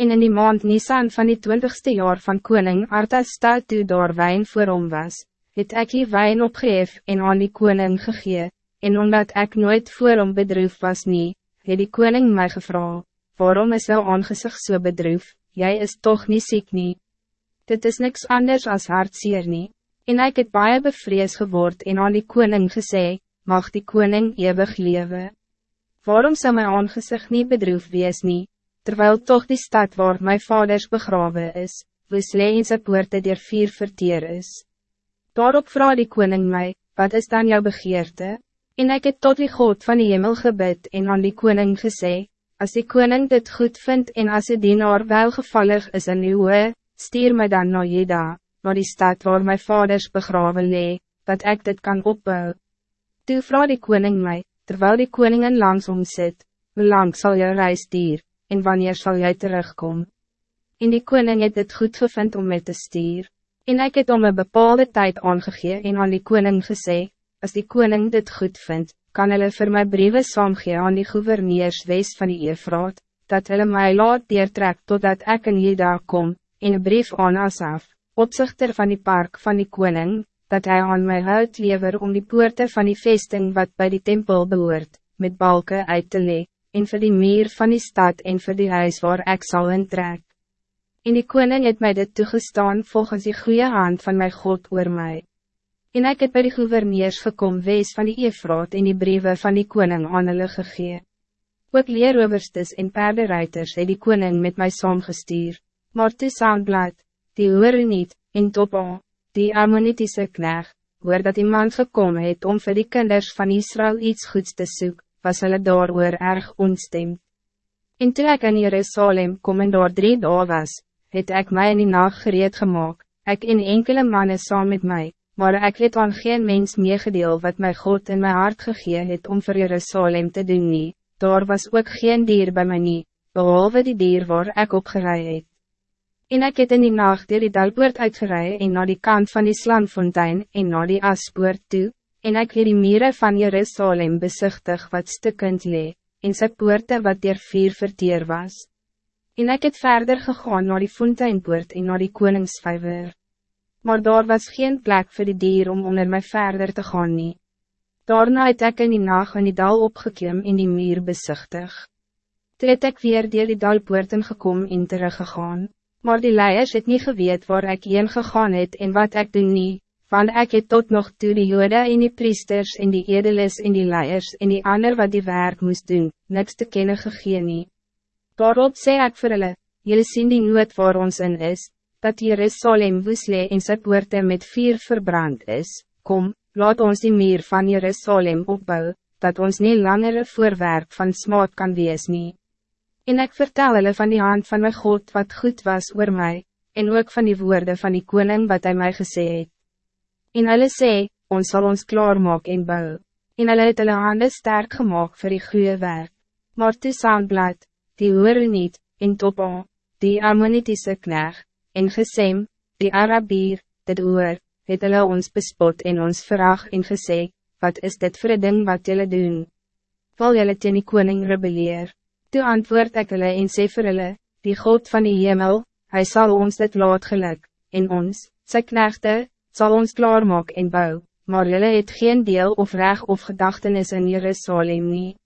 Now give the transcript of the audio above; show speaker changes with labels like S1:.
S1: En in die maand Nisan van die twintigste jaar van koning Artastat toe daar wijn voor hom was, het ek die wijn opgeef en aan die koning gegee, en omdat ik nooit voor hom bedroef was nie, het die koning mij gevra, waarom is jou aangezicht so bedroef, jij is toch niet ziek nie. Dit is niks anders als hartseer nie, en ek het baie bevrees geword en aan die koning gesê, mag die koning eeuwig leven. Waarom zou mijn aangezicht niet bedroef wees nie, terwijl toch die stad waar mijn vaders begraven is, woes lee in sy poorte der vier verteer is. Daarop vraag die koning mij, wat is dan jouw begeerte? En ik het tot die God van die hemel gebid en aan die koning gesê, als die koning dit goed vindt en als die dienaar welgevallig is in die hoe, stuur mij dan naar Jeda, naar die stad waar mijn vaders begraven lee, dat ik dit kan opbouwen. Toe vraag die koning mij, terwijl die koningin langs om sit, hoe lang zal je reis dier, en wanneer zal jij terugkomen? En die koning het het goed gevind om met te stuur, en ik het om een bepaalde tijd aangegee en aan die koning gesê, als die koning dit goed vindt, kan hulle vir my briewe saamgee aan die gouverneurs wees van die Eefraat, dat hulle my laat deertrek totdat ek in Jeda kom, en een brief aan Asaf, opzichter van die park van die koning, dat hij aan mij hout lever om die poorten van die vesting wat bij die tempel behoort, met balken uit te lee, en vir die meer van die stad en vir die huis waar ik zal intrek. En die koning het mij dit toegestaan volgens die goede hand van mijn God oor mij. En ik het bij die gouverneurs gekom wees van die Efraat en die brieven van die koning aan hulle gegee. Ook leeroverstes en paardenruiters het die koning met mij saamgestuur, maar toe Sandblad, die niet, en Topa, die Ammonitiese knecht, hoor dat iemand gekomen het om voor die kinders van Israël iets goeds te zoeken, was hulle daar oor erg ontstemd. En toe ek in Jerusalem kom en daar drie dagen was, het ik mij in die nacht gereed gemaakt, ik in enkele mannen saam met mij, maar ik het aan geen mens meegedeel wat mij God in mijn hart gegee het om voor Jerusalem te doen nie, daar was ook geen dier bij mij nie, behalve die dier waar ik opgeleid het. En ik het in die nacht dier die dalpoort uitgerei en naar die kant van die slanfontein en naar die aspoort toe, en ik het die mieren van Jerusalem bezichtig wat stukkend lee, en sy poorte wat dier vier verteer was. En ik het verder gegaan naar die fonteinpoort en naar die koningsvijver. Maar daar was geen plek voor die dier om onder mij verder te gaan nie. Daarna het ek in die nacht in die dal opgekiem en die meer bezichtig. Toe het ek weer dier die dalpoorten gekom en teruggegaan. Maar die leiers het niet geweet waar ik heen gegaan het en wat ik doen nie, van ik het tot nog toe die jode en die priesters en die edeles en die leiers en die ander wat die werk moest doen, niks te kennen gegeen nie. Daarop sê ek vir hulle, jylle sien die nood waar ons in is, dat Jerusalem woesle en sy poorte met vier verbrand is, kom, laat ons die meer van Jerusalem opbouwen, dat ons niet langer een voorwerp van smaad kan wees nie. En ik vertel hulle van die hand van mijn God wat goed was oor mij, en ook van die woorden van die koning wat hij mij gesê het. En hulle sê, ons zal ons klaarmaak en bou, en hulle het hulle hande sterk gemaakt voor die goede werk. Maar toe Sandblad, die hoor niet, en Topa, die Ammonitiese kneg, en Gesem, die Arabier, dit hoor, het hulle ons bespot en ons verag en gesê, wat is dit voor een ding wat jullie doen? Val jullie teen die koning rebelleer? Toe antwoord ek hulle en sê vir hulle, die God van die hemel, hij zal ons dit laat geluk, en ons, sy knechte, zal ons klaarmaak en bou, maar julle het geen deel of reg of gedachtenis in Jerusalem nie.